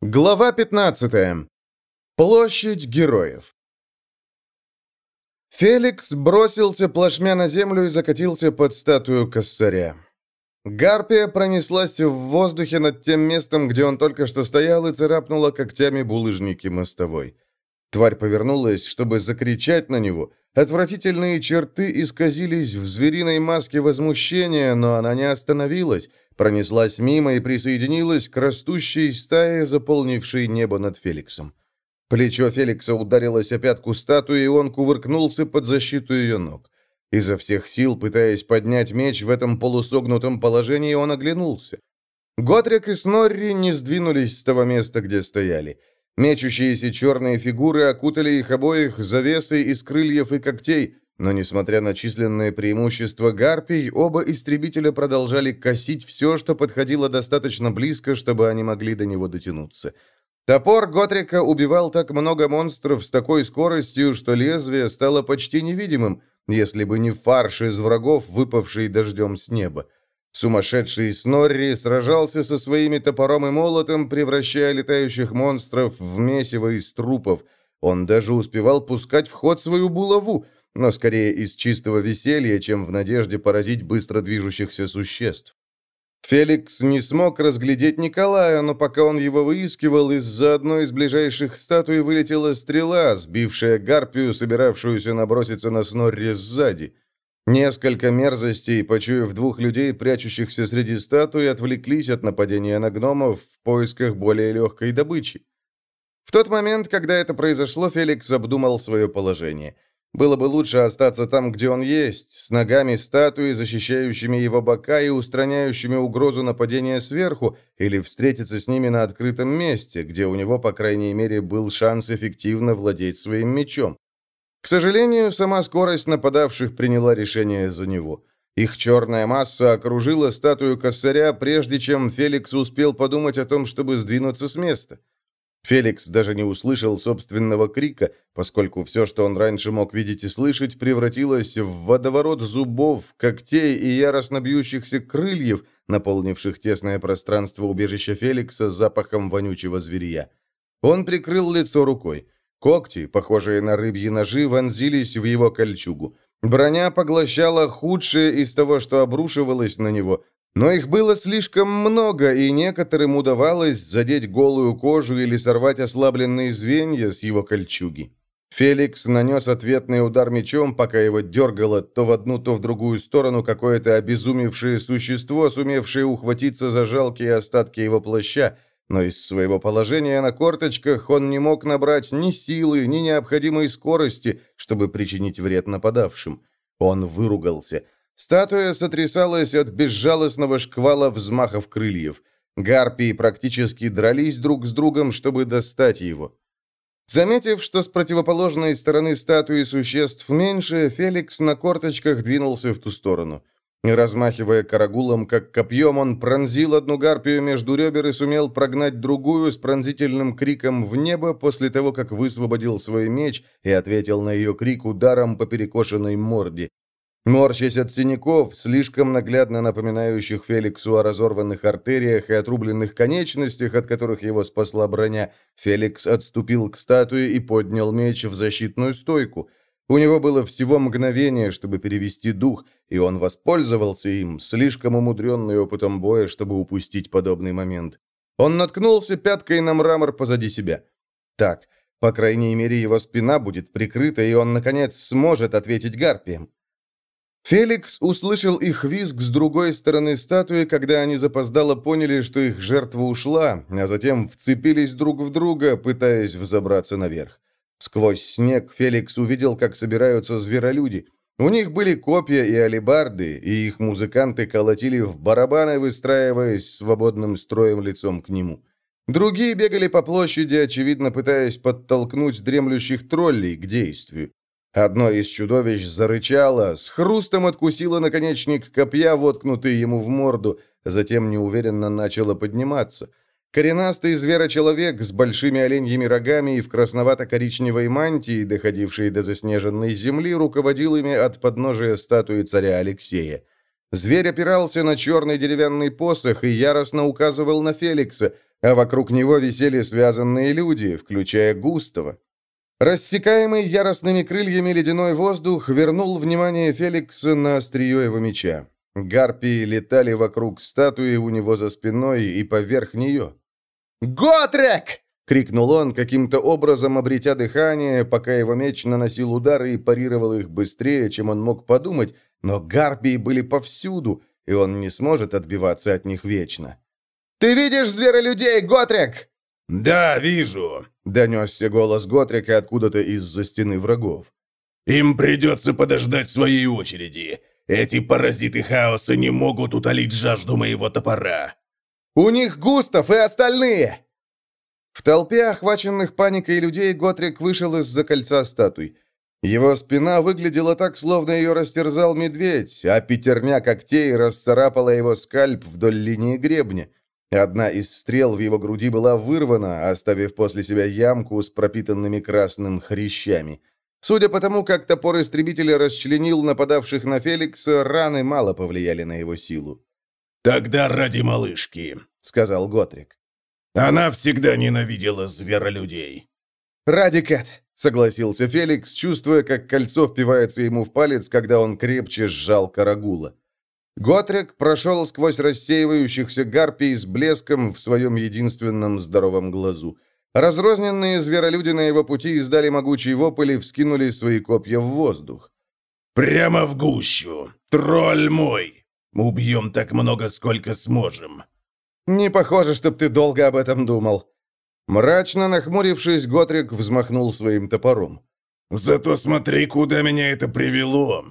Глава 15. Площадь героев. Феликс бросился плашмя на землю и закатился под статую косаря. Гарпия пронеслась в воздухе над тем местом, где он только что стоял, и царапнула когтями булыжники мостовой. Тварь повернулась, чтобы закричать на него. Отвратительные черты исказились в звериной маске возмущения, но она не остановилась, пронеслась мимо и присоединилась к растущей стае, заполнившей небо над Феликсом. Плечо Феликса ударилось о пятку статуи, и он кувыркнулся под защиту ее ног. Изо всех сил, пытаясь поднять меч в этом полусогнутом положении, он оглянулся. Готрик и Снорри не сдвинулись с того места, где стояли. Мечущиеся черные фигуры окутали их обоих завесой из крыльев и когтей, но, несмотря на численное преимущество гарпий, оба истребителя продолжали косить все, что подходило достаточно близко, чтобы они могли до него дотянуться. Топор Готрика убивал так много монстров с такой скоростью, что лезвие стало почти невидимым, если бы не фарш из врагов, выпавший дождем с неба. Сумасшедший Снорри сражался со своими топором и молотом, превращая летающих монстров в месиво из трупов. Он даже успевал пускать в ход свою булаву, но скорее из чистого веселья, чем в надежде поразить быстро движущихся существ. Феликс не смог разглядеть Николая, но пока он его выискивал, из-за одной из ближайших статуй вылетела стрела, сбившая гарпию, собиравшуюся наброситься на Снорри сзади. Несколько мерзостей, почуяв двух людей, прячущихся среди статуй, отвлеклись от нападения на гномов в поисках более легкой добычи. В тот момент, когда это произошло, Феликс обдумал свое положение – было бы лучше остаться там, где он есть, с ногами статуи, защищающими его бока и устраняющими угрозу нападения сверху, или встретиться с ними на открытом месте, где у него, по крайней мере, был шанс эффективно владеть своим мечом. К сожалению, сама скорость нападавших приняла решение за него. Их черная масса окружила статую косаря, прежде чем Феликс успел подумать о том, чтобы сдвинуться с места. Феликс даже не услышал собственного крика, поскольку все, что он раньше мог видеть и слышать, превратилось в водоворот зубов, когтей и яростно бьющихся крыльев, наполнивших тесное пространство убежища Феликса запахом вонючего зверя. Он прикрыл лицо рукой. Когти, похожие на рыбьи ножи, вонзились в его кольчугу. Броня поглощала худшее из того, что обрушивалось на него, но их было слишком много, и некоторым удавалось задеть голую кожу или сорвать ослабленные звенья с его кольчуги. Феликс нанес ответный удар мечом, пока его дергало то в одну, то в другую сторону какое-то обезумевшее существо, сумевшее ухватиться за жалкие остатки его плаща, но из своего положения на корточках он не мог набрать ни силы, ни необходимой скорости, чтобы причинить вред нападавшим. Он выругался – Статуя сотрясалась от безжалостного шквала взмахов крыльев. Гарпии практически дрались друг с другом, чтобы достать его. Заметив, что с противоположной стороны статуи существ меньше, Феликс на корточках двинулся в ту сторону. Размахивая карагулом, как копьем, он пронзил одну гарпию между ребер и сумел прогнать другую с пронзительным криком в небо после того, как высвободил свой меч и ответил на ее крик ударом по перекошенной морде. Морщась от синяков, слишком наглядно напоминающих Феликсу о разорванных артериях и отрубленных конечностях, от которых его спасла броня, Феликс отступил к статуе и поднял меч в защитную стойку. У него было всего мгновение, чтобы перевести дух, и он воспользовался им, слишком умудренный опытом боя, чтобы упустить подобный момент. Он наткнулся пяткой на мрамор позади себя. Так, по крайней мере, его спина будет прикрыта, и он, наконец, сможет ответить гарпиям. Феликс услышал их визг с другой стороны статуи, когда они запоздало поняли, что их жертва ушла, а затем вцепились друг в друга, пытаясь взобраться наверх. Сквозь снег Феликс увидел, как собираются зверолюди. У них были копья и алебарды, и их музыканты колотили в барабаны, выстраиваясь свободным строем лицом к нему. Другие бегали по площади, очевидно пытаясь подтолкнуть дремлющих троллей к действию. Одно из чудовищ зарычало, с хрустом откусило наконечник копья, воткнутый ему в морду, затем неуверенно начало подниматься. Коренастый зверочеловек с большими оленьими рогами и в красновато-коричневой мантии, доходившей до заснеженной земли, руководил ими от подножия статуи царя Алексея. Зверь опирался на черный деревянный посох и яростно указывал на Феликса. а вокруг него висели связанные люди, включая Густава. Рассекаемый яростными крыльями ледяной воздух вернул внимание Феликса на острие его меча. Гарпии летали вокруг статуи у него за спиной и поверх нее. «Готрек!» — крикнул он, каким-то образом обретя дыхание, пока его меч наносил удары и парировал их быстрее, чем он мог подумать, но гарпии были повсюду, и он не сможет отбиваться от них вечно. «Ты видишь зверолюдей, Готрек?» «Да, вижу», — донесся голос Готрика откуда-то из-за стены врагов. «Им придется подождать своей очереди. Эти паразиты хаоса не могут утолить жажду моего топора». «У них Густав и остальные!» В толпе охваченных паникой людей Готрик вышел из-за кольца статуй. Его спина выглядела так, словно ее растерзал медведь, а пятерня когтей расцарапала его скальп вдоль линии гребня. Одна из стрел в его груди была вырвана, оставив после себя ямку с пропитанными красным хрящами. Судя по тому, как топор истребителя расчленил нападавших на Феликса, раны мало повлияли на его силу. «Тогда ради малышки», — сказал Готрик. «Она всегда ненавидела зверолюдей». «Ради Кэт», согласился Феликс, чувствуя, как кольцо впивается ему в палец, когда он крепче сжал карагула. Готрек прошел сквозь рассеивающихся гарпий с блеском в своем единственном здоровом глазу. Разрозненные зверолюди на его пути издали могучий вопль и вскинули свои копья в воздух. «Прямо в гущу! Тролль мой! Убьем так много, сколько сможем!» «Не похоже, чтоб ты долго об этом думал», Мрачно нахмурившись, Готрик взмахнул своим топором. «Зато смотри, куда меня это привело!»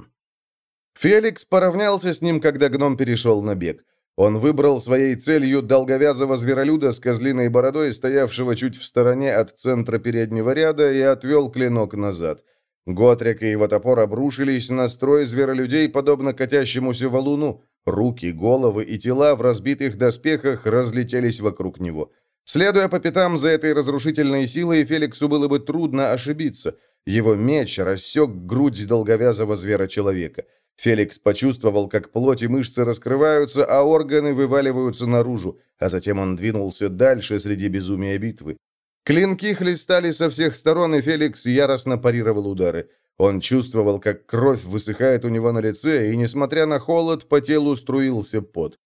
Феликс поравнялся с ним, когда гном перешел на бег. Он выбрал своей целью долговязого зверолюда с козлиной бородой, стоявшего чуть в стороне от центра переднего ряда, и отвел клинок назад. Готрик и его топор обрушились на строй зверолюдей, подобно катящемуся валуну. Руки, головы и тела в разбитых доспехах разлетелись вокруг него. Следуя по пятам за этой разрушительной силой, Феликсу было бы трудно ошибиться. Его меч рассек грудь долговязого звера-человека. Феликс почувствовал, как плоть и мышцы раскрываются, а органы вываливаются наружу, а затем он двинулся дальше среди безумия битвы. Клинки хлестали со всех сторон, и Феликс яростно парировал удары. Он чувствовал, как кровь высыхает у него на лице, и, несмотря на холод, по телу струился пот.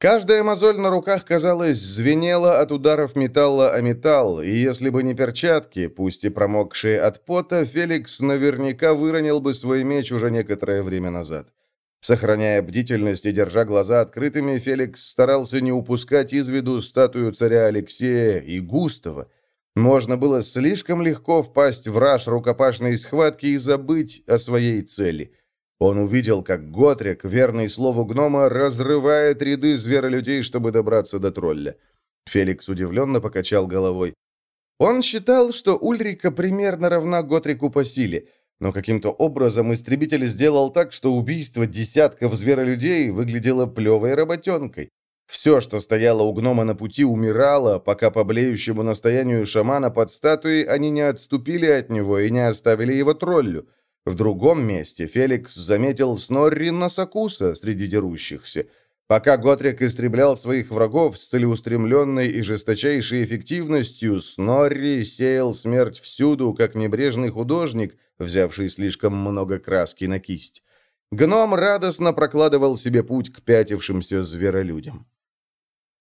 Каждая мозоль на руках, казалось, звенела от ударов металла о металл, и если бы не перчатки, пусть и промокшие от пота, Феликс наверняка выронил бы свой меч уже некоторое время назад. Сохраняя бдительность и держа глаза открытыми, Феликс старался не упускать из виду статую царя Алексея и Густава. Можно было слишком легко впасть в раж рукопашной схватки и забыть о своей цели. Он увидел, как Готрик, верный слову гнома, разрывает ряды зверолюдей, чтобы добраться до тролля. Феликс удивленно покачал головой. Он считал, что Ульрика примерно равна Готрику по силе, но каким-то образом истребитель сделал так, что убийство десятков зверолюдей выглядело плевой работенкой. Все, что стояло у гнома на пути, умирало, пока по блеющему настоянию шамана под статуей они не отступили от него и не оставили его троллю. В другом месте Феликс заметил Снорри Носокуса среди дерущихся. Пока Готрик истреблял своих врагов с целеустремленной и жесточайшей эффективностью, Снорри сеял смерть всюду, как небрежный художник, взявший слишком много краски на кисть. Гном радостно прокладывал себе путь к пятившимся зверолюдям.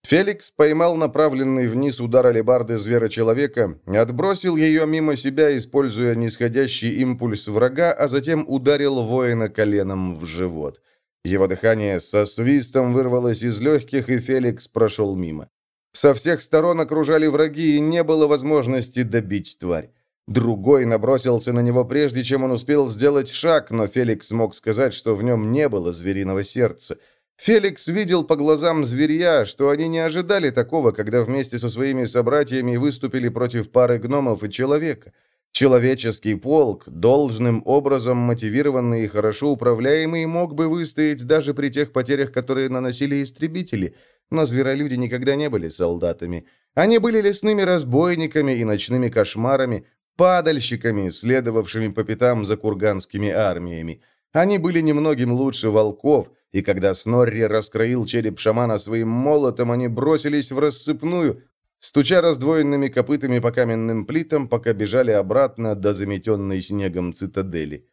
Феликс поймал направленный вниз удар алебарды звера-человека, отбросил ее мимо себя, используя нисходящий импульс врага, а затем ударил воина коленом в живот. Его дыхание со свистом вырвалось из легких, и Феликс прошел мимо. Со всех сторон окружали враги, и не было возможности добить тварь. Другой набросился на него прежде, чем он успел сделать шаг, но Феликс мог сказать, что в нем не было звериного сердца – Феликс видел по глазам зверья, что они не ожидали такого, когда вместе со своими собратьями выступили против пары гномов и человека. Человеческий полк, должным образом мотивированный и хорошо управляемый, мог бы выстоять даже при тех потерях, которые наносили истребители, но зверолюди никогда не были солдатами. Они были лесными разбойниками и ночными кошмарами, падальщиками, следовавшими по пятам за курганскими армиями. Они были немногим лучше волков, и когда Снорри раскроил череп шамана своим молотом, они бросились в рассыпную, стуча раздвоенными копытами по каменным плитам, пока бежали обратно до заметенной снегом цитадели.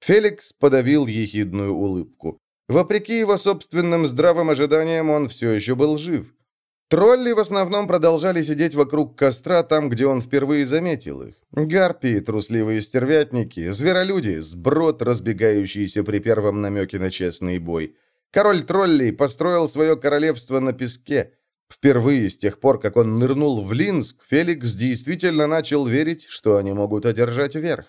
Феликс подавил ехидную улыбку. Вопреки его собственным здравым ожиданиям, он все еще был жив. Тролли в основном продолжали сидеть вокруг костра там, где он впервые заметил их. Гарпии, трусливые стервятники, зверолюди, сброд, разбегающийся при первом намеке на честный бой. Король троллей построил свое королевство на песке. Впервые с тех пор, как он нырнул в Линск, Феликс действительно начал верить, что они могут одержать верх.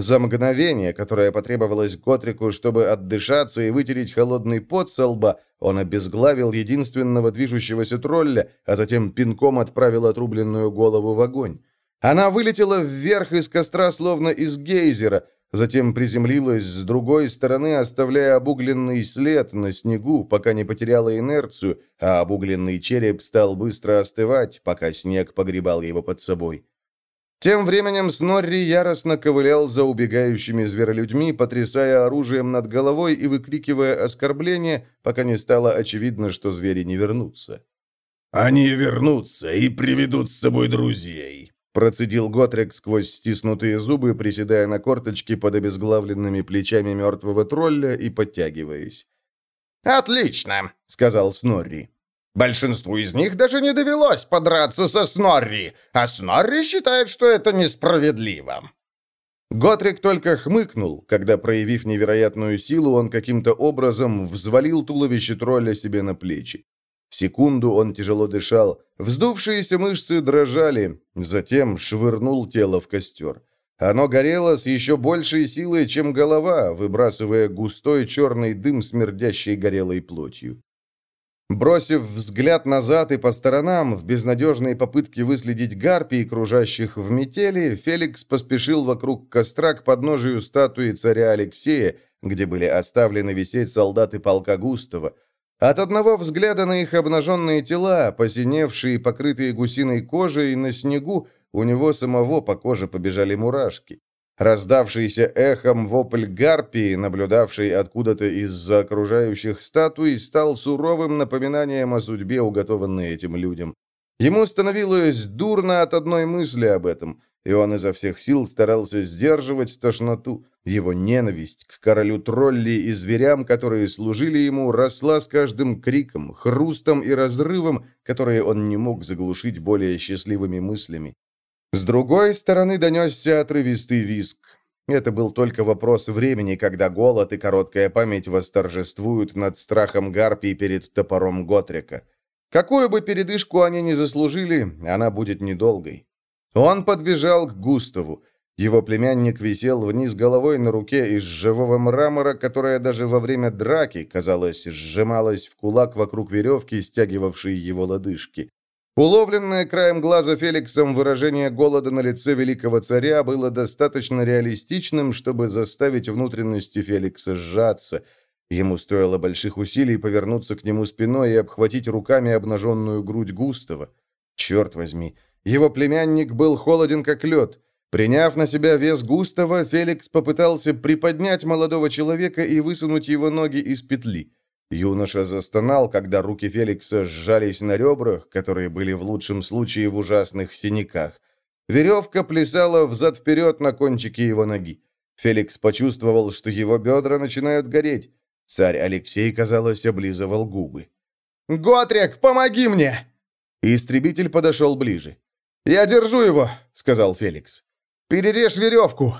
За мгновение, которое потребовалось Готрику, чтобы отдышаться и вытереть холодный пот со лба, он обезглавил единственного движущегося тролля, а затем пинком отправил отрубленную голову в огонь. Она вылетела вверх из костра, словно из гейзера, затем приземлилась с другой стороны, оставляя обугленный след на снегу, пока не потеряла инерцию, а обугленный череп стал быстро остывать, пока снег погребал его под собой. Тем временем Снорри яростно ковылял за убегающими зверолюдьми, потрясая оружием над головой и выкрикивая оскорбления, пока не стало очевидно, что звери не вернутся. «Они вернутся и приведут с собой друзей», процедил Готрек сквозь стиснутые зубы, приседая на корточки под обезглавленными плечами мертвого тролля и подтягиваясь. «Отлично», — сказал Снорри. Большинству из них даже не довелось подраться со Снорри, а Снорри считает, что это несправедливо». Готрик только хмыкнул, когда, проявив невероятную силу, он каким-то образом взвалил туловище тролля себе на плечи. Секунду он тяжело дышал, вздувшиеся мышцы дрожали, затем швырнул тело в костер. Оно горело с еще большей силой, чем голова, выбрасывая густой черный дым, смердящий горелой плотью. Бросив взгляд назад и по сторонам, в безнадежной попытке выследить гарпий, кружащих в метели, Феликс поспешил вокруг костра к подножию статуи царя Алексея, где были оставлены висеть солдаты полка Густава. От одного взгляда на их обнаженные тела, посиневшие, покрытые гусиной кожей, на снегу, у него самого по коже побежали мурашки. Раздавшийся эхом вопль гарпии, наблюдавший откуда-то из-за окружающих статуй, стал суровым напоминанием о судьбе, уготованной этим людям. Ему становилось дурно от одной мысли об этом, и он изо всех сил старался сдерживать тошноту. Его ненависть к королю тролли и зверям, которые служили ему, росла с каждым криком, хрустом и разрывом, которые он не мог заглушить более счастливыми мыслями. С другой стороны донесся отрывистый виск. Это был только вопрос времени, когда голод и короткая память восторжествуют над страхом гарпий перед топором Готрика. Какую бы передышку они ни заслужили, она будет недолгой. Он подбежал к Густаву. Его племянник висел вниз головой на руке из живого мрамора, которая даже во время драки, казалось, сжималась в кулак вокруг веревки, стягивавшей его лодыжки. Уловленное краем глаза Феликсом выражение голода на лице великого царя было достаточно реалистичным, чтобы заставить внутренности Феликса сжаться. Ему стоило больших усилий повернуться к нему спиной и обхватить руками обнаженную грудь Густава. Черт возьми, его племянник был холоден как лед. Приняв на себя вес Густава, Феликс попытался приподнять молодого человека и высунуть его ноги из петли. Юноша застонал, когда руки Феликса сжались на ребрах, которые были в лучшем случае в ужасных синяках. Веревка плясала взад-вперед на кончике его ноги. Феликс почувствовал, что его бедра начинают гореть. Царь Алексей, казалось, облизывал губы. «Готрик, помоги мне!» Истребитель подошел ближе. «Я держу его», — сказал Феликс. «Перережь веревку!»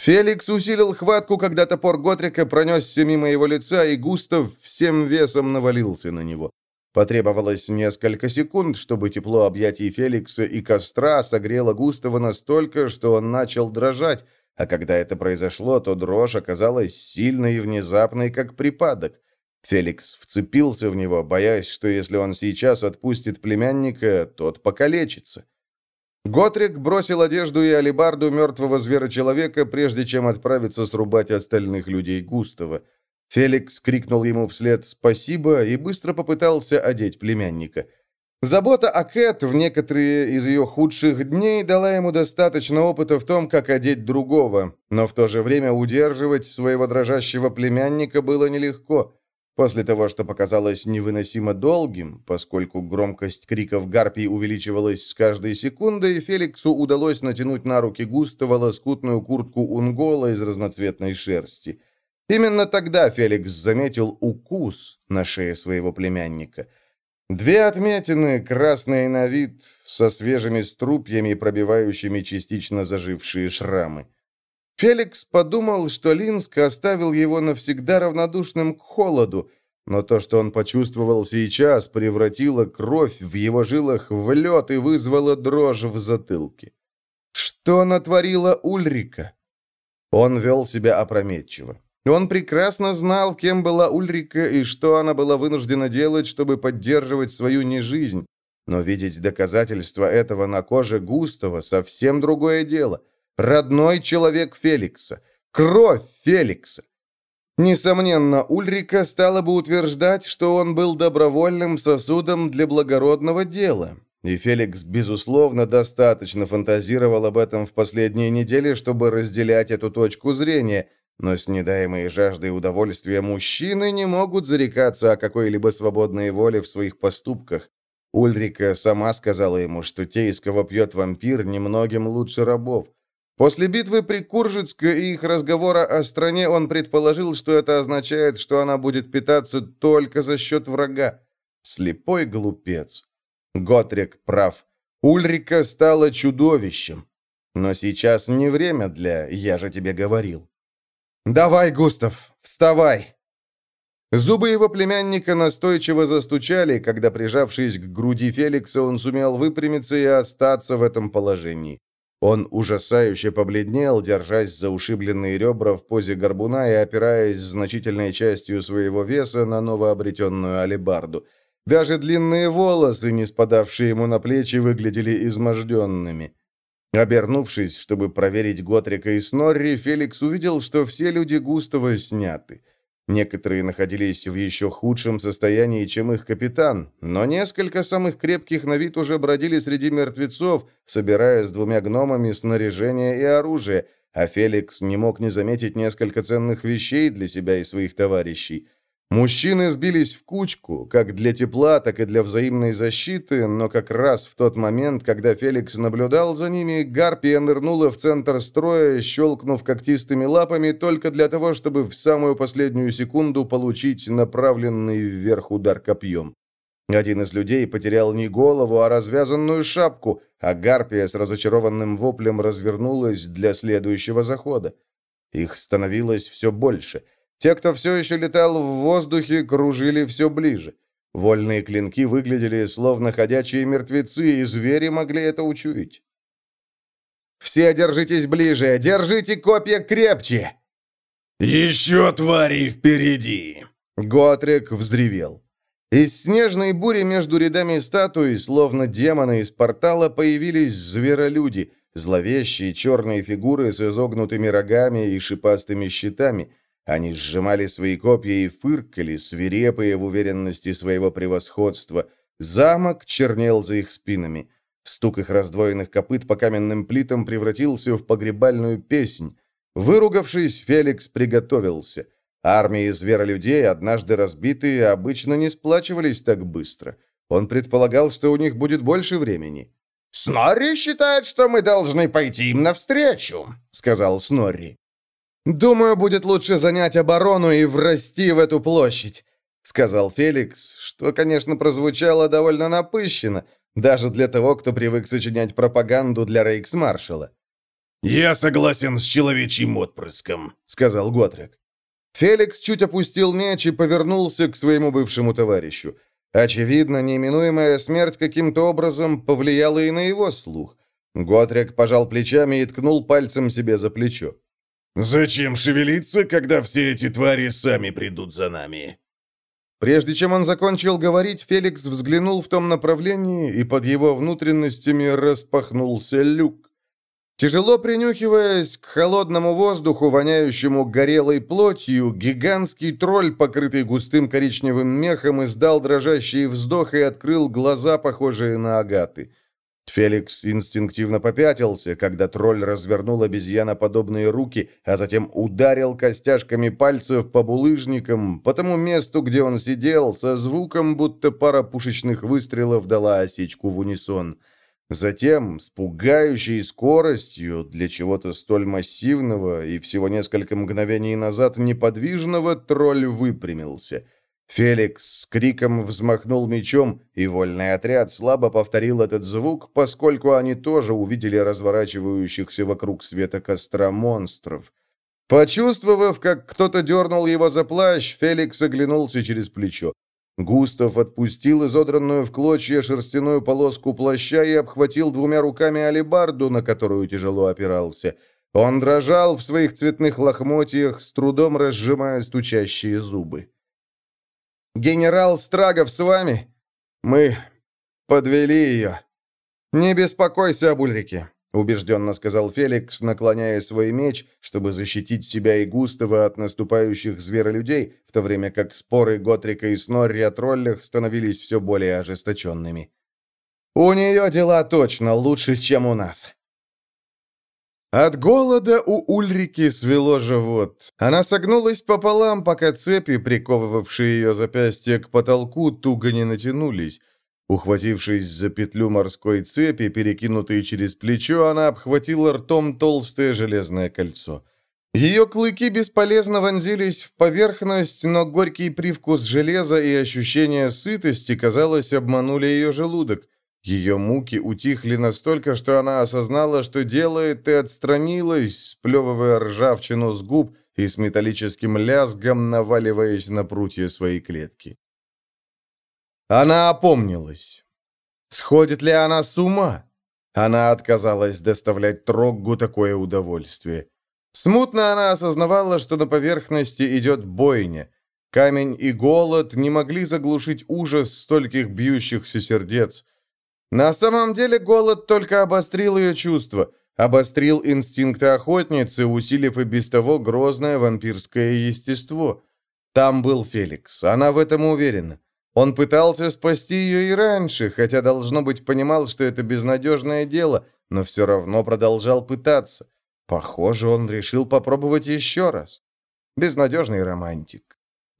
Феликс усилил хватку, когда топор Готрика пронесся мимо его лица, и Густав всем весом навалился на него. Потребовалось несколько секунд, чтобы тепло объятий Феликса и костра согрело Густава настолько, что он начал дрожать, а когда это произошло, то дрожь оказалась сильной и внезапной, как припадок. Феликс вцепился в него, боясь, что если он сейчас отпустит племянника, тот покалечится. Готрик бросил одежду и алебарду мертвого звера-человека, прежде чем отправиться срубать остальных людей Густава. Феликс крикнул ему вслед «спасибо» и быстро попытался одеть племянника. Забота о Кэт в некоторые из ее худших дней дала ему достаточно опыта в том, как одеть другого, но в то же время удерживать своего дрожащего племянника было нелегко. После того, что показалось невыносимо долгим, поскольку громкость криков гарпий увеличивалась с каждой секундой, Феликсу удалось натянуть на руки Густава лоскутную куртку унгола из разноцветной шерсти. Именно тогда Феликс заметил укус на шее своего племянника. Две отметины, красные на вид, со свежими струпьями, пробивающими частично зажившие шрамы. Феликс подумал, что Линск оставил его навсегда равнодушным к холоду, но то, что он почувствовал сейчас, превратило кровь в его жилах в лед и вызвало дрожь в затылке. Что натворила Ульрика? Он вел себя опрометчиво. Он прекрасно знал, кем была Ульрика и что она была вынуждена делать, чтобы поддерживать свою нежизнь. Но видеть доказательства этого на коже Густава совсем другое дело родной человек Феликса, кровь Феликса. Несомненно, Ульрика стала бы утверждать, что он был добровольным сосудом для благородного дела. И Феликс, безусловно, достаточно фантазировал об этом в последние недели, чтобы разделять эту точку зрения, но с недаемой жаждой удовольствия мужчины не могут зарекаться о какой-либо свободной воле в своих поступках. Ульрика сама сказала ему, что те, из кого пьет вампир, немногим лучше рабов. После битвы при Куржицке и их разговора о стране он предположил, что это означает, что она будет питаться только за счет врага. Слепой глупец. Готрик прав. Ульрика стала чудовищем. Но сейчас не время для «я же тебе говорил». «Давай, Густав, вставай!» Зубы его племянника настойчиво застучали, когда, прижавшись к груди Феликса, он сумел выпрямиться и остаться в этом положении. Он ужасающе побледнел, держась за ушибленные ребра в позе горбуна и опираясь значительной частью своего веса на новообретенную алебарду. Даже длинные волосы, не спадавшие ему на плечи, выглядели изможденными. Обернувшись, чтобы проверить Готрика и Снорри, Феликс увидел, что все люди Густава сняты. Некоторые находились в еще худшем состоянии, чем их капитан, но несколько самых крепких на вид уже бродили среди мертвецов, собирая с двумя гномами снаряжение и оружие, а Феликс не мог не заметить несколько ценных вещей для себя и своих товарищей – Мужчины сбились в кучку, как для тепла, так и для взаимной защиты, но как раз в тот момент, когда Феликс наблюдал за ними, Гарпия нырнула в центр строя, щелкнув когтистыми лапами только для того, чтобы в самую последнюю секунду получить направленный вверх удар копьем. Один из людей потерял не голову, а развязанную шапку, а Гарпия с разочарованным воплем развернулась для следующего захода. Их становилось все больше — те, кто все еще летал в воздухе, кружили все ближе. Вольные клинки выглядели словно ходячие мертвецы, и звери могли это учуять. «Все держитесь ближе! Держите копья крепче!» «Еще твари впереди!» Готрик взревел. Из снежной бури между рядами статуй, словно демоны из портала, появились зверолюди, зловещие черные фигуры с изогнутыми рогами и шипастыми щитами, они сжимали свои копья и фыркали, свирепые в уверенности своего превосходства. Замок чернел за их спинами. Стук их раздвоенных копыт по каменным плитам превратился в погребальную песнь. Выругавшись, Феликс приготовился. Армии зверолюдей, однажды разбитые, обычно не сплачивались так быстро. Он предполагал, что у них будет больше времени. «Снорри считает, что мы должны пойти им навстречу», — сказал Снорри. «Думаю, будет лучше занять оборону и врасти в эту площадь», — сказал Феликс, что, конечно, прозвучало довольно напыщенно, даже для того, кто привык сочинять пропаганду для рейксмаршала. «Я согласен с человечьим отпрыском», — сказал Готрек. Феликс чуть опустил меч и повернулся к своему бывшему товарищу. Очевидно, неминуемая смерть каким-то образом повлияла и на его слух. Готрек пожал плечами и ткнул пальцем себе за плечо. «Зачем шевелиться, когда все эти твари сами придут за нами?» Прежде чем он закончил говорить, Феликс взглянул в том направлении, и под его внутренностями распахнулся люк. Тяжело принюхиваясь к холодному воздуху, воняющему горелой плотью, гигантский тролль, покрытый густым коричневым мехом, издал дрожащий вздох и открыл глаза, похожие на агаты. Феликс инстинктивно попятился, когда тролль развернул обезьяноподобные руки, а затем ударил костяшками пальцев по булыжникам, по тому месту, где он сидел, со звуком, будто пара пушечных выстрелов дала осечку в унисон. Затем, с пугающей скоростью для чего-то столь массивного и всего несколько мгновений назад неподвижного, тролль выпрямился — Феликс с криком взмахнул мечом, и вольный отряд слабо повторил этот звук, поскольку они тоже увидели разворачивающихся вокруг света костра монстров. Почувствовав, как кто-то дернул его за плащ, Феликс оглянулся через плечо. Густав отпустил изодранную в клочья шерстяную полоску плаща и обхватил двумя руками алебарду, на которую тяжело опирался. Он дрожал в своих цветных лохмотьях, с трудом разжимая стучащие зубы. Генерал Страгов с вами? Мы подвели ее. Не беспокойся об Ульрике, убежденно сказал Феликс, наклоняя свой меч, чтобы защитить себя и Густава от наступающих зверолюдей, в то время как споры Готрика и Снорри о троллях становились все более ожесточенными. «У нее дела точно лучше, чем у нас. От голода у Ульрики свело живот. Она согнулась пополам, пока цепи, приковывавшие ее запястье к потолку, туго не натянулись. Ухватившись за петлю морской цепи, перекинутой через плечо, она обхватила ртом толстое железное кольцо. Ее клыки бесполезно вонзились в поверхность, но горький привкус железа и ощущение сытости, казалось, обманули ее желудок. Ее муки утихли настолько, что она осознала, что делает, и отстранилась, сплевывая ржавчину с губ и с металлическим лязгом наваливаясь на прутья своей клетки. Она опомнилась. Сходит ли она с ума? Она отказалась доставлять Троггу такое удовольствие. Смутно она осознавала, что на поверхности идет бойня. Камень и голод не могли заглушить ужас стольких бьющихся сердец. На самом деле голод только обострил ее чувства, обострил инстинкты охотницы, усилив и без того грозное вампирское естество. Там был Феликс, она в этом уверена. Он пытался спасти ее и раньше, хотя, должно быть, понимал, что это безнадежное дело, но все равно продолжал пытаться. Похоже, он решил попробовать еще раз. Безнадежный романтик.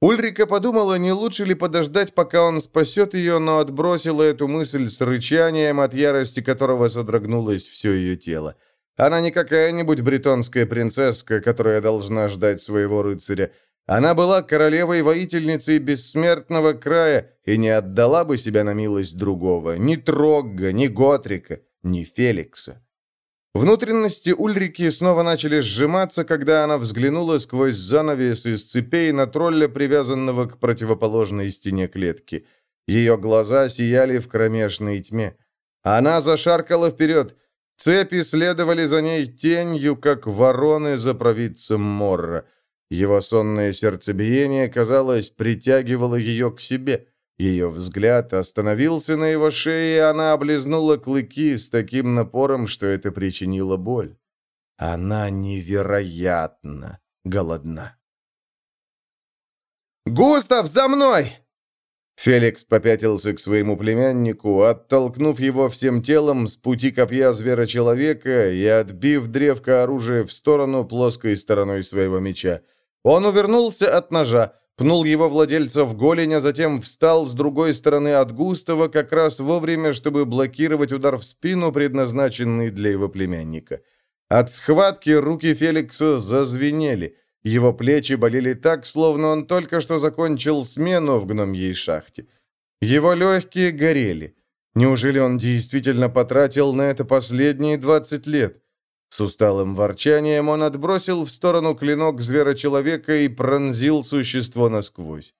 Ульрика подумала, не лучше ли подождать, пока он спасет ее, но отбросила эту мысль с рычанием, от ярости которого содрогнулось все ее тело. Она не какая-нибудь бретонская принцесска, которая должна ждать своего рыцаря. Она была королевой-воительницей бессмертного края и не отдала бы себя на милость другого, ни Трогга, ни Готрика, ни Феликса. Внутренности Ульрики снова начали сжиматься, когда она взглянула сквозь занавес из цепей на тролля, привязанного к противоположной стене клетки. Ее глаза сияли в кромешной тьме. Она зашаркала вперед. Цепи следовали за ней тенью, как вороны за провидцем Морра. Его сонное сердцебиение, казалось, притягивало ее к себе. Ее взгляд остановился на его шее, и она облизнула клыки с таким напором, что это причинило боль. Она невероятно голодна. «Густав, за мной!» Феликс попятился к своему племяннику, оттолкнув его всем телом с пути копья звера-человека и отбив древко оружия в сторону плоской стороной своего меча. Он увернулся от ножа, пнул его владельца в голень, а затем встал с другой стороны от Густава как раз вовремя, чтобы блокировать удар в спину, предназначенный для его племянника. От схватки руки Феликса зазвенели. Его плечи болели так, словно он только что закончил смену в гномьей шахте. Его легкие горели. Неужели он действительно потратил на это последние 20 лет? С усталым ворчанием он отбросил в сторону клинок зверочеловека и пронзил существо насквозь.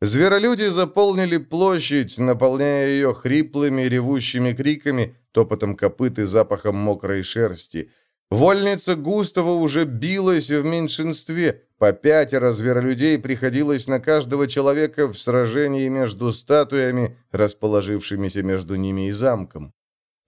Зверолюди заполнили площадь, наполняя ее хриплыми ревущими криками, топотом копыт и запахом мокрой шерсти. Вольница Густава уже билась в меньшинстве. По пятеро зверолюдей приходилось на каждого человека в сражении между статуями, расположившимися между ними и замком.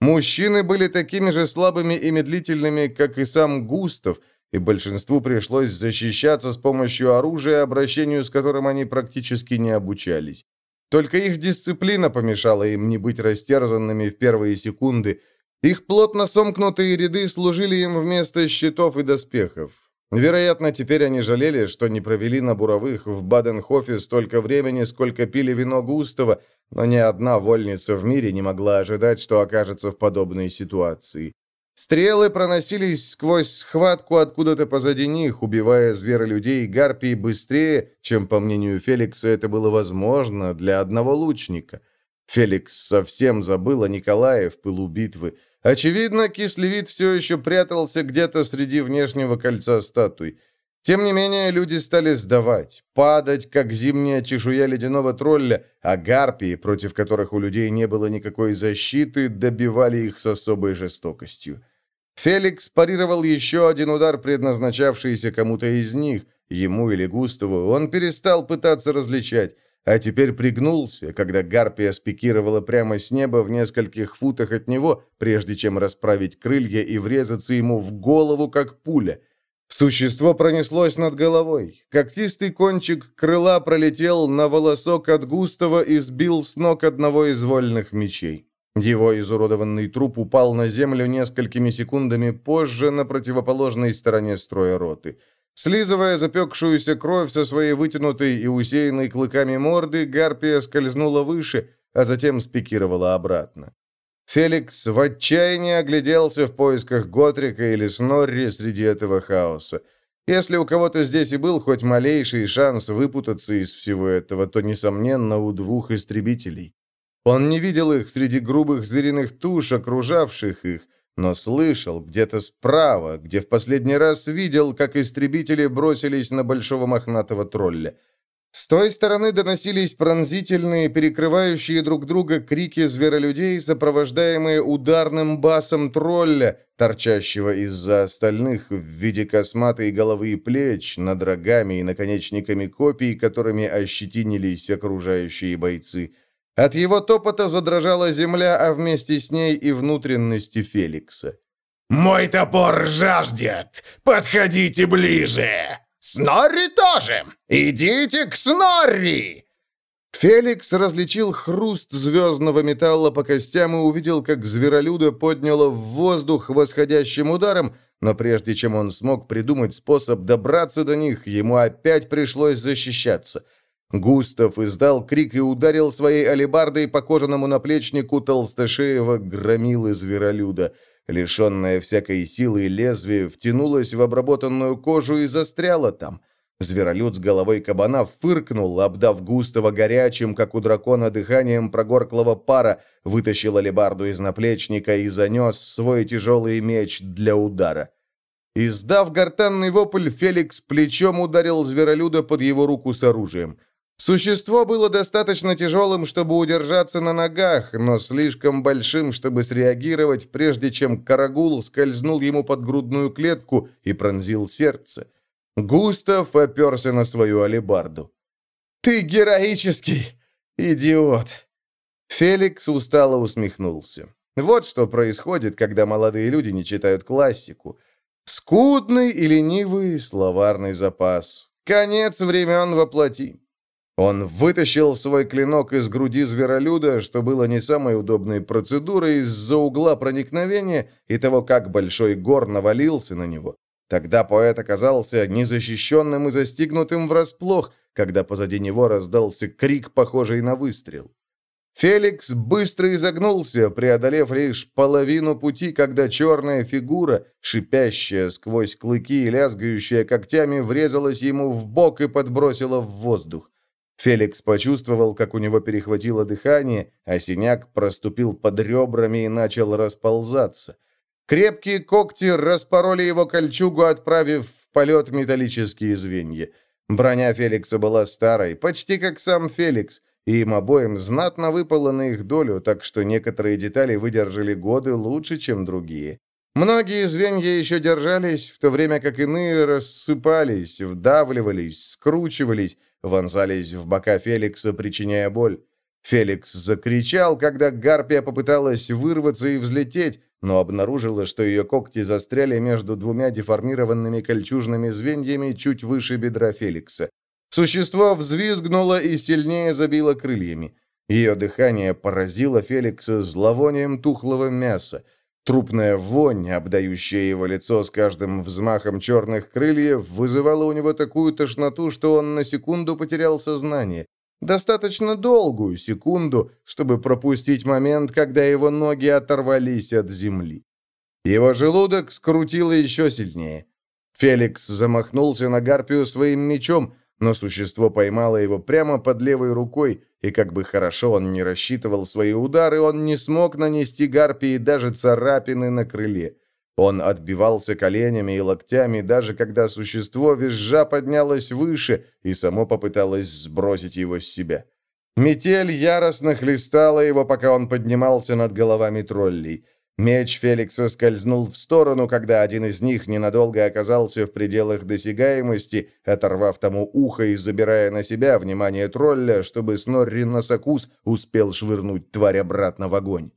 Мужчины были такими же слабыми и медлительными, как и сам Густав, и большинству пришлось защищаться с помощью оружия, обращению с которым они практически не обучались. Только их дисциплина помешала им не быть растерзанными в первые секунды, Их плотно сомкнутые ряды служили им вместо щитов и доспехов. Вероятно, теперь они жалели, что не провели на буровых в Баденхофе столько времени, сколько пили вино Густава, но ни одна вольница в мире не могла ожидать, что окажется в подобной ситуации. Стрелы проносились сквозь схватку откуда-то позади них, убивая зверолюдей и гарпий быстрее, чем, по мнению Феликса, это было возможно для одного лучника. Феликс совсем забыл о Николае в пылу битвы. Очевидно, кислевид все еще прятался где-то среди внешнего кольца статуй. Тем не менее, люди стали сдавать, падать, как зимняя чешуя ледяного тролля, а гарпии, против которых у людей не было никакой защиты, добивали их с особой жестокостью. Феликс парировал еще один удар, предназначавшийся кому-то из них, ему или Густаву. Он перестал пытаться различать, а теперь пригнулся, когда гарпия спикировала прямо с неба в нескольких футах от него, прежде чем расправить крылья и врезаться ему в голову, как пуля — Существо пронеслось над головой. Когтистый кончик крыла пролетел на волосок от густого и сбил с ног одного из вольных мечей. Его изуродованный труп упал на землю несколькими секундами позже на противоположной стороне строя роты. Слизывая запекшуюся кровь со своей вытянутой и усеянной клыками морды, гарпия скользнула выше, а затем спикировала обратно. Феликс в отчаянии огляделся в поисках Готрика или Снорри среди этого хаоса. Если у кого-то здесь и был хоть малейший шанс выпутаться из всего этого, то, несомненно, у двух истребителей. Он не видел их среди грубых звериных туш, окружавших их, но слышал где-то справа, где в последний раз видел, как истребители бросились на большого мохнатого тролля – с той стороны доносились пронзительные, перекрывающие друг друга крики зверолюдей, сопровождаемые ударным басом тролля, торчащего из-за остальных в виде косматой головы и плеч, над рогами и наконечниками копий, которыми ощетинились окружающие бойцы. От его топота задрожала земля, а вместе с ней и внутренности Феликса. «Мой топор жаждет! Подходите ближе!» «Снорри тоже! Идите к Снорри!» Феликс различил хруст звездного металла по костям и увидел, как зверолюда подняло в воздух восходящим ударом, но прежде чем он смог придумать способ добраться до них, ему опять пришлось защищаться. Густав издал крик и ударил своей алебардой по кожаному наплечнику толстошеева громилы зверолюда — Лишенное всякой силы лезвие втянулось в обработанную кожу и застряло там. Зверолюд с головой кабана фыркнул, обдав густого горячим, как у дракона, дыханием прогорклого пара, вытащил алебарду из наплечника и занес свой тяжелый меч для удара. Издав гортанный вопль, Феликс плечом ударил зверолюда под его руку с оружием – Существо было достаточно тяжелым, чтобы удержаться на ногах, но слишком большим, чтобы среагировать, прежде чем Карагул скользнул ему под грудную клетку и пронзил сердце. Густав оперся на свою алебарду. «Ты героический идиот!» Феликс устало усмехнулся. Вот что происходит, когда молодые люди не читают классику. Скудный и ленивый словарный запас. Конец времен воплоти. Он вытащил свой клинок из груди зверолюда, что было не самой удобной процедурой из-за угла проникновения и того, как большой гор навалился на него. Тогда поэт оказался незащищенным и застигнутым врасплох, когда позади него раздался крик, похожий на выстрел. Феликс быстро изогнулся, преодолев лишь половину пути, когда черная фигура, шипящая сквозь клыки и лязгающая когтями, врезалась ему в бок и подбросила в воздух. Феликс почувствовал, как у него перехватило дыхание, а синяк проступил под ребрами и начал расползаться. Крепкие когти распороли его кольчугу, отправив в полет металлические звенья. Броня Феликса была старой, почти как сам Феликс, и им обоим знатно выпало на их долю, так что некоторые детали выдержали годы лучше, чем другие. Многие звенья еще держались, в то время как иные рассыпались, вдавливались, скручивались, вонзались в бока Феликса, причиняя боль. Феликс закричал, когда Гарпия попыталась вырваться и взлететь, но обнаружила, что ее когти застряли между двумя деформированными кольчужными звеньями чуть выше бедра Феликса. Существо взвизгнуло и сильнее забило крыльями. Ее дыхание поразило Феликса зловонием тухлого мяса. Трупная вонь, обдающая его лицо с каждым взмахом черных крыльев, вызывала у него такую тошноту, что он на секунду потерял сознание. Достаточно долгую секунду, чтобы пропустить момент, когда его ноги оторвались от земли. Его желудок скрутило еще сильнее. Феликс замахнулся на Гарпию своим мечом, но существо поймало его прямо под левой рукой, и как бы хорошо он не рассчитывал свои удары, он не смог нанести Гарпии даже царапины на крыле. Он отбивался коленями и локтями, даже когда существо визжа поднялось выше и само попыталось сбросить его с себя. Метель яростно хлестала его, пока он поднимался над головами троллей. Меч Феликса скользнул в сторону, когда один из них ненадолго оказался в пределах досягаемости, оторвав тому ухо и забирая на себя внимание тролля, чтобы Снорри Носокус успел швырнуть тварь обратно в огонь.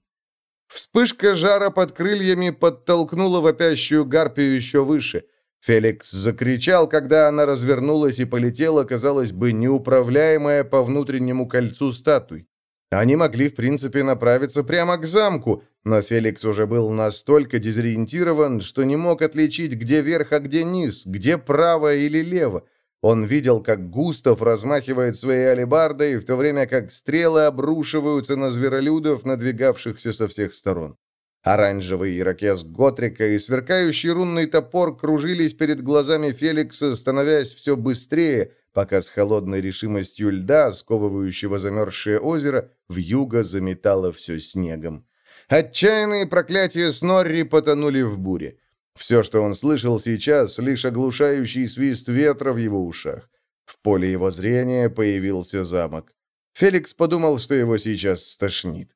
Вспышка жара под крыльями подтолкнула вопящую гарпию еще выше. Феликс закричал, когда она развернулась и полетела, казалось бы, неуправляемая по внутреннему кольцу статуй. Они могли, в принципе, направиться прямо к замку, но Феликс уже был настолько дезориентирован, что не мог отличить, где верх, а где низ, где право или лево. Он видел, как Густав размахивает своей алебардой, в то время как стрелы обрушиваются на зверолюдов, надвигавшихся со всех сторон. Оранжевый ирокез Готрика и сверкающий рунный топор кружились перед глазами Феликса, становясь все быстрее, пока с холодной решимостью льда, сковывающего замерзшее озеро, в юго заметало все снегом. Отчаянные проклятия Снорри потонули в буре. Все, что он слышал сейчас, лишь оглушающий свист ветра в его ушах. В поле его зрения появился замок. Феликс подумал, что его сейчас стошнит.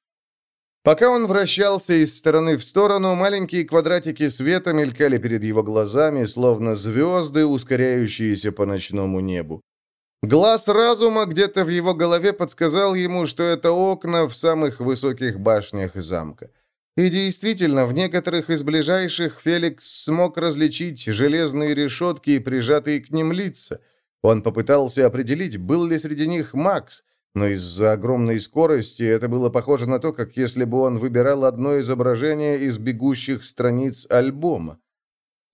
Пока он вращался из стороны в сторону, маленькие квадратики света мелькали перед его глазами, словно звезды, ускоряющиеся по ночному небу. Глаз разума где-то в его голове подсказал ему, что это окна в самых высоких башнях замка. И действительно, в некоторых из ближайших Феликс смог различить железные решетки и прижатые к ним лица. Он попытался определить, был ли среди них Макс, но из-за огромной скорости это было похоже на то, как если бы он выбирал одно изображение из бегущих страниц альбома.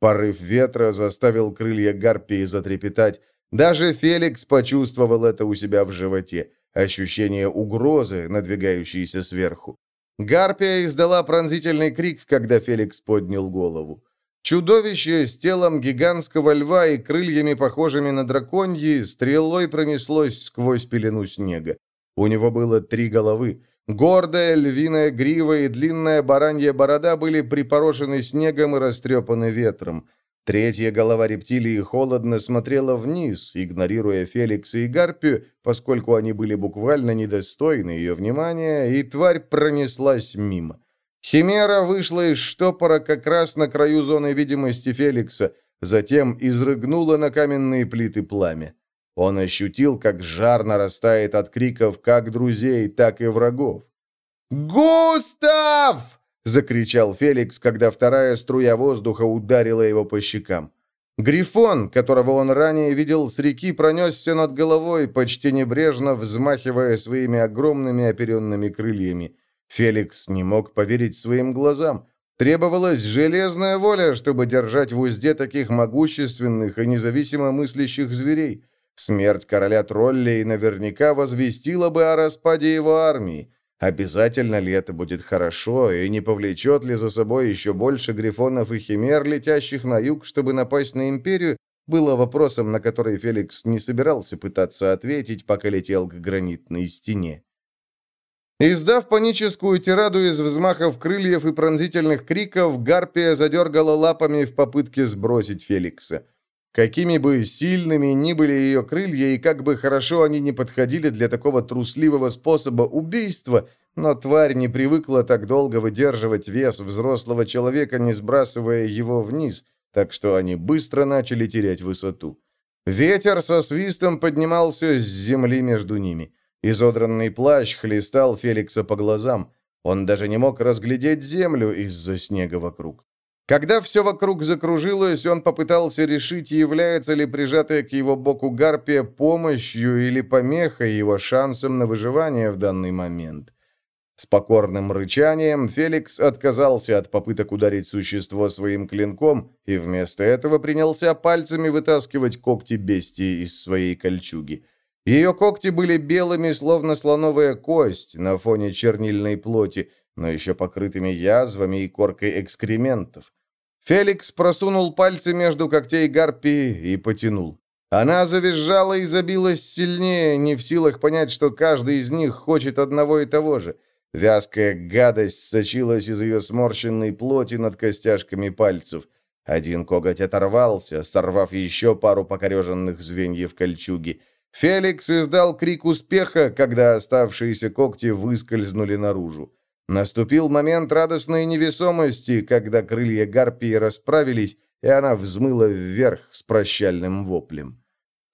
Порыв ветра заставил крылья гарпии затрепетать. Даже Феликс почувствовал это у себя в животе. Ощущение угрозы, надвигающейся сверху. Гарпия издала пронзительный крик, когда Феликс поднял голову. Чудовище с телом гигантского льва и крыльями, похожими на драконьи, стрелой пронеслось сквозь пелену снега. У него было три головы. Гордая львиная грива и длинная баранья борода были припорошены снегом и растрепаны ветром. Третья голова рептилии холодно смотрела вниз, игнорируя Феликса и Гарпию, поскольку они были буквально недостойны ее внимания, и тварь пронеслась мимо. Химера вышла из штопора как раз на краю зоны видимости Феликса, затем изрыгнула на каменные плиты пламя. Он ощутил, как жар нарастает от криков как друзей, так и врагов. «Густав!» — закричал Феликс, когда вторая струя воздуха ударила его по щекам. Грифон, которого он ранее видел с реки, пронесся над головой, почти небрежно взмахивая своими огромными оперенными крыльями. Феликс не мог поверить своим глазам. Требовалась железная воля, чтобы держать в узде таких могущественных и независимо мыслящих зверей. Смерть короля троллей наверняка возвестила бы о распаде его армии. Обязательно ли это будет хорошо, и не повлечет ли за собой еще больше грифонов и химер, летящих на юг, чтобы напасть на империю, было вопросом, на который Феликс не собирался пытаться ответить, пока летел к гранитной стене. Издав паническую тираду из взмахов крыльев и пронзительных криков, Гарпия задергала лапами в попытке сбросить Феликса. Какими бы сильными ни были ее крылья, и как бы хорошо они не подходили для такого трусливого способа убийства, но тварь не привыкла так долго выдерживать вес взрослого человека, не сбрасывая его вниз, так что они быстро начали терять высоту. Ветер со свистом поднимался с земли между ними. Изодранный плащ хлестал Феликса по глазам. Он даже не мог разглядеть землю из-за снега вокруг. Когда все вокруг закружилось, он попытался решить, является ли прижатая к его боку гарпия помощью или помехой его шансом на выживание в данный момент. С покорным рычанием Феликс отказался от попыток ударить существо своим клинком и вместо этого принялся пальцами вытаскивать когти бестии из своей кольчуги. Ее когти были белыми, словно слоновая кость на фоне чернильной плоти, но еще покрытыми язвами и коркой экскрементов. Феликс просунул пальцы между когтей гарпии и потянул. Она завизжала и забилась сильнее, не в силах понять, что каждый из них хочет одного и того же. Вязкая гадость сочилась из ее сморщенной плоти над костяшками пальцев. Один коготь оторвался, сорвав еще пару покореженных звеньев кольчуги. Феликс издал крик успеха, когда оставшиеся когти выскользнули наружу. Наступил момент радостной невесомости, когда крылья гарпии расправились, и она взмыла вверх с прощальным воплем.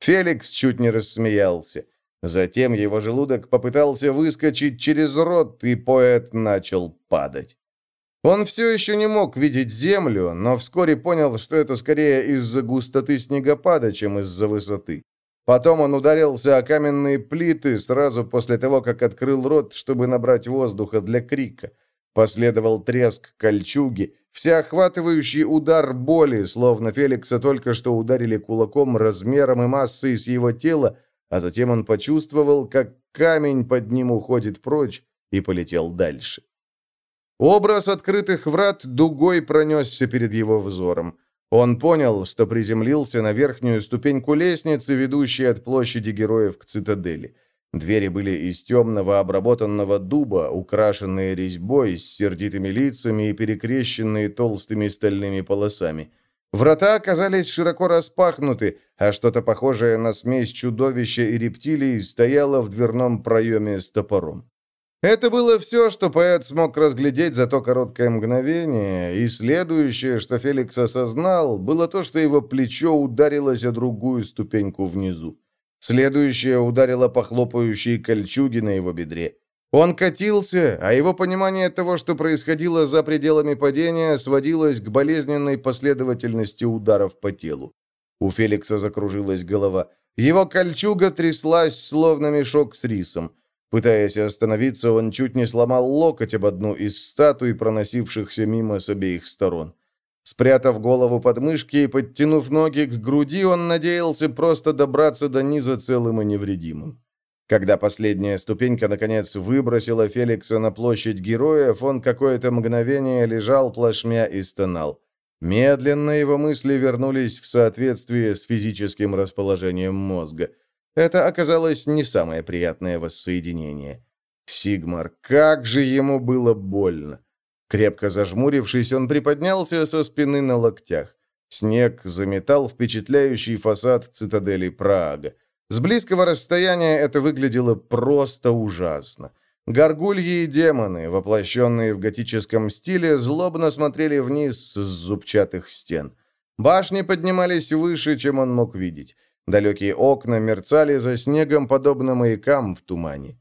Феликс чуть не рассмеялся. Затем его желудок попытался выскочить через рот, и поэт начал падать. Он все еще не мог видеть землю, но вскоре понял, что это скорее из-за густоты снегопада, чем из-за высоты. Потом он ударился о каменные плиты сразу после того, как открыл рот, чтобы набрать воздуха для крика. Последовал треск кольчуги, всеохватывающий удар боли, словно Феликса только что ударили кулаком размером и массой с его тела, а затем он почувствовал, как камень под ним уходит прочь и полетел дальше. Образ открытых врат дугой пронесся перед его взором. Он понял, что приземлился на верхнюю ступеньку лестницы, ведущей от площади героев к цитадели. Двери были из темного обработанного дуба, украшенные резьбой с сердитыми лицами и перекрещенные толстыми стальными полосами. Врата оказались широко распахнуты, а что-то похожее на смесь чудовища и рептилии стояло в дверном проеме с топором. Это было все, что поэт смог разглядеть за то короткое мгновение, и следующее, что Феликс осознал, было то, что его плечо ударилось о другую ступеньку внизу. Следующее ударило по хлопающей кольчуге на его бедре. Он катился, а его понимание того, что происходило за пределами падения, сводилось к болезненной последовательности ударов по телу. У Феликса закружилась голова. Его кольчуга тряслась, словно мешок с рисом. Пытаясь остановиться, он чуть не сломал локоть об одну из статуй, проносившихся мимо с обеих сторон. Спрятав голову под мышки и подтянув ноги к груди, он надеялся просто добраться до низа целым и невредимым. Когда последняя ступенька, наконец, выбросила Феликса на площадь героев, он какое-то мгновение лежал плашмя и стонал. Медленно его мысли вернулись в соответствие с физическим расположением мозга. Это оказалось не самое приятное воссоединение. Сигмар, как же ему было больно! Крепко зажмурившись, он приподнялся со спины на локтях. Снег заметал впечатляющий фасад цитадели Прага. С близкого расстояния это выглядело просто ужасно. Горгульи и демоны, воплощенные в готическом стиле, злобно смотрели вниз с зубчатых стен. Башни поднимались выше, чем он мог видеть. Далекие окна мерцали за снегом, подобно маякам в тумане.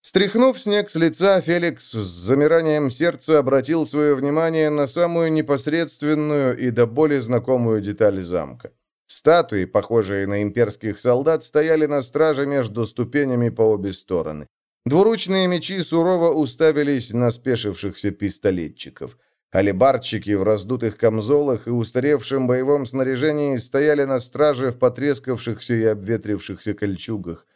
Стряхнув снег с лица, Феликс с замиранием сердца обратил свое внимание на самую непосредственную и до боли знакомую деталь замка. Статуи, похожие на имперских солдат, стояли на страже между ступенями по обе стороны. Двуручные мечи сурово уставились на спешившихся пистолетчиков. Алибарчики в раздутых камзолах и устаревшем боевом снаряжении стояли на страже в потрескавшихся и обветрившихся кольчугах.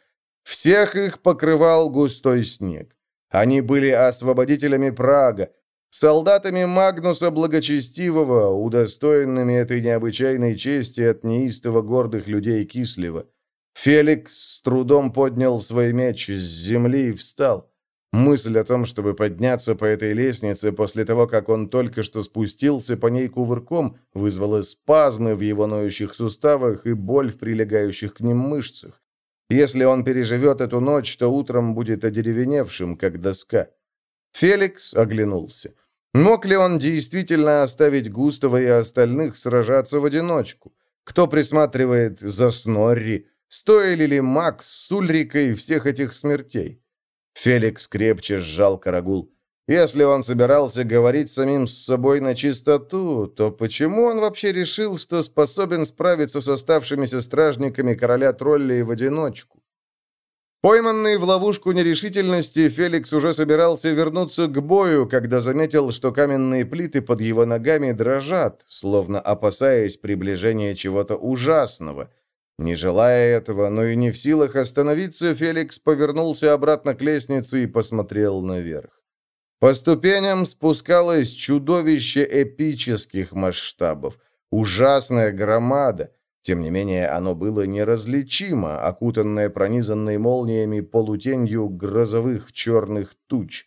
Всех их покрывал густой снег. Они были освободителями Прага, солдатами Магнуса Благочестивого, удостоенными этой необычайной чести от неистово гордых людей Кислева. Феликс с трудом поднял свой меч с земли и встал. Мысль о том, чтобы подняться по этой лестнице после того, как он только что спустился по ней кувырком, вызвала спазмы в его ноющих суставах и боль в прилегающих к ним мышцах. Если он переживет эту ночь, то утром будет одеревеневшим, как доска. Феликс оглянулся. Мог ли он действительно оставить Густава и остальных сражаться в одиночку? Кто присматривает за Снорри? Стоили ли Макс с Ульрикой всех этих смертей? Феликс крепче сжал карагул. Если он собирался говорить самим с собой на чистоту, то почему он вообще решил, что способен справиться с оставшимися стражниками короля троллей в одиночку? Пойманный в ловушку нерешительности, Феликс уже собирался вернуться к бою, когда заметил, что каменные плиты под его ногами дрожат, словно опасаясь приближения чего-то ужасного. Не желая этого, но и не в силах остановиться, Феликс повернулся обратно к лестнице и посмотрел наверх. По ступеням спускалось чудовище эпических масштабов, ужасная громада, тем не менее, оно было неразличимо, окутанное пронизанной молниями полутенью грозовых черных туч.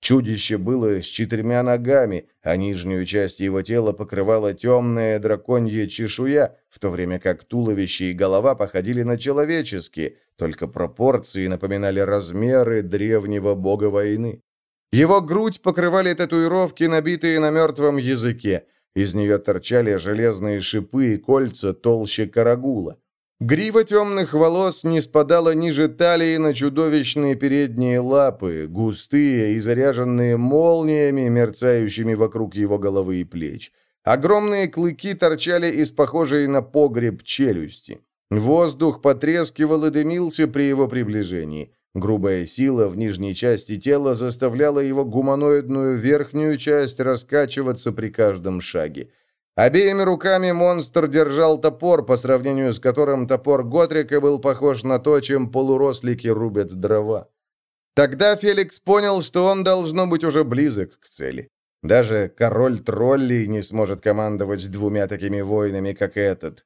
Чудище было с четырьмя ногами, а нижнюю часть его тела покрывала темная драконья чешуя, в то время как туловище и голова походили на человеческие, только пропорции напоминали размеры древнего бога войны. Его грудь покрывали татуировки, набитые на мертвом языке. Из нее торчали железные шипы и кольца толще карагула. Грива темных волос не спадала ниже талии на чудовищные передние лапы, густые и заряженные молниями, мерцающими вокруг его головы и плеч. Огромные клыки торчали из похожей на погреб челюсти. Воздух потрескивал и дымился при его приближении. Грубая сила в нижней части тела заставляла его гуманоидную верхнюю часть раскачиваться при каждом шаге. Обеими руками монстр держал топор, по сравнению с которым топор Готрика был похож на то, чем полурослики рубят дрова. Тогда Феликс понял, что он должно быть уже близок к цели. Даже король троллей не сможет командовать двумя такими воинами, как этот.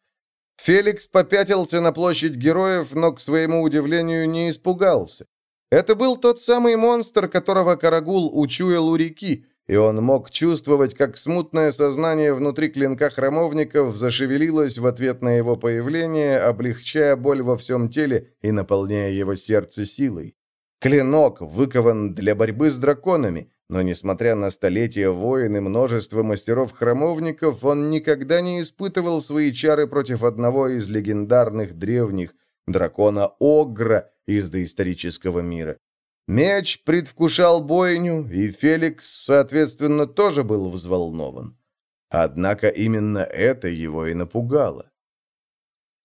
Феликс попятился на площадь героев, но, к своему удивлению, не испугался. Это был тот самый монстр, которого Карагул учуял у реки, и он мог чувствовать, как смутное сознание внутри клинка храмовников зашевелилось в ответ на его появление, облегчая боль во всем теле и наполняя его сердце силой. Клинок выкован для борьбы с драконами, но, несмотря на столетия войн и множество мастеров-храмовников, он никогда не испытывал свои чары против одного из легендарных древних, дракона Огра из доисторического мира. Меч предвкушал бойню, и Феликс, соответственно, тоже был взволнован. Однако именно это его и напугало.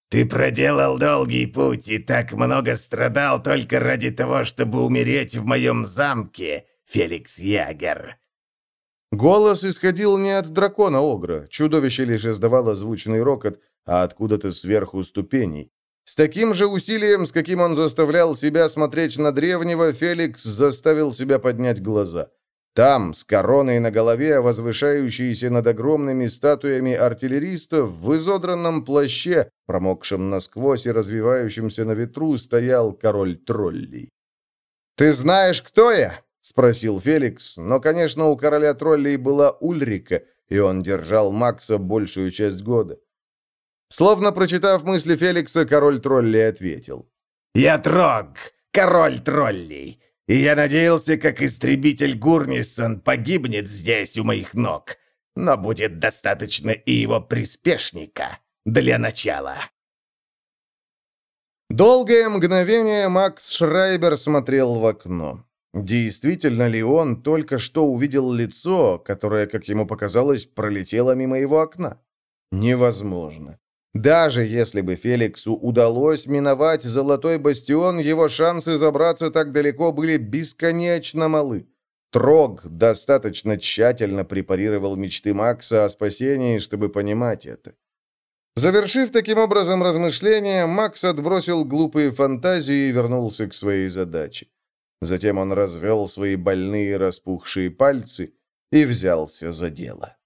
«Ты проделал долгий путь и так много страдал только ради того, чтобы умереть в моем замке, Феликс Ягер». Голос исходил не от дракона Огра, чудовище лишь издавало звучный рокот, а откуда-то сверху ступеней. С таким же усилием, с каким он заставлял себя смотреть на древнего, Феликс заставил себя поднять глаза. Там, с короной на голове, возвышающейся над огромными статуями артиллеристов, в изодранном плаще, промокшем насквозь и развивающемся на ветру, стоял король троллей. «Ты знаешь, кто я?» — спросил Феликс, но, конечно, у короля троллей была Ульрика, и он держал Макса большую часть года. Словно прочитав мысли Феликса, король троллей ответил. «Я Трог, король троллей, и я надеялся, как истребитель Гурнисон погибнет здесь у моих ног, но будет достаточно и его приспешника для начала». Долгое мгновение Макс Шрайбер смотрел в окно. Действительно ли он только что увидел лицо, которое, как ему показалось, пролетело мимо его окна? Невозможно. Даже если бы Феликсу удалось миновать Золотой Бастион, его шансы забраться так далеко были бесконечно малы. Трог достаточно тщательно препарировал мечты Макса о спасении, чтобы понимать это. Завершив таким образом размышления, Макс отбросил глупые фантазии и вернулся к своей задаче. Затем он развел свои больные распухшие пальцы и взялся за дело.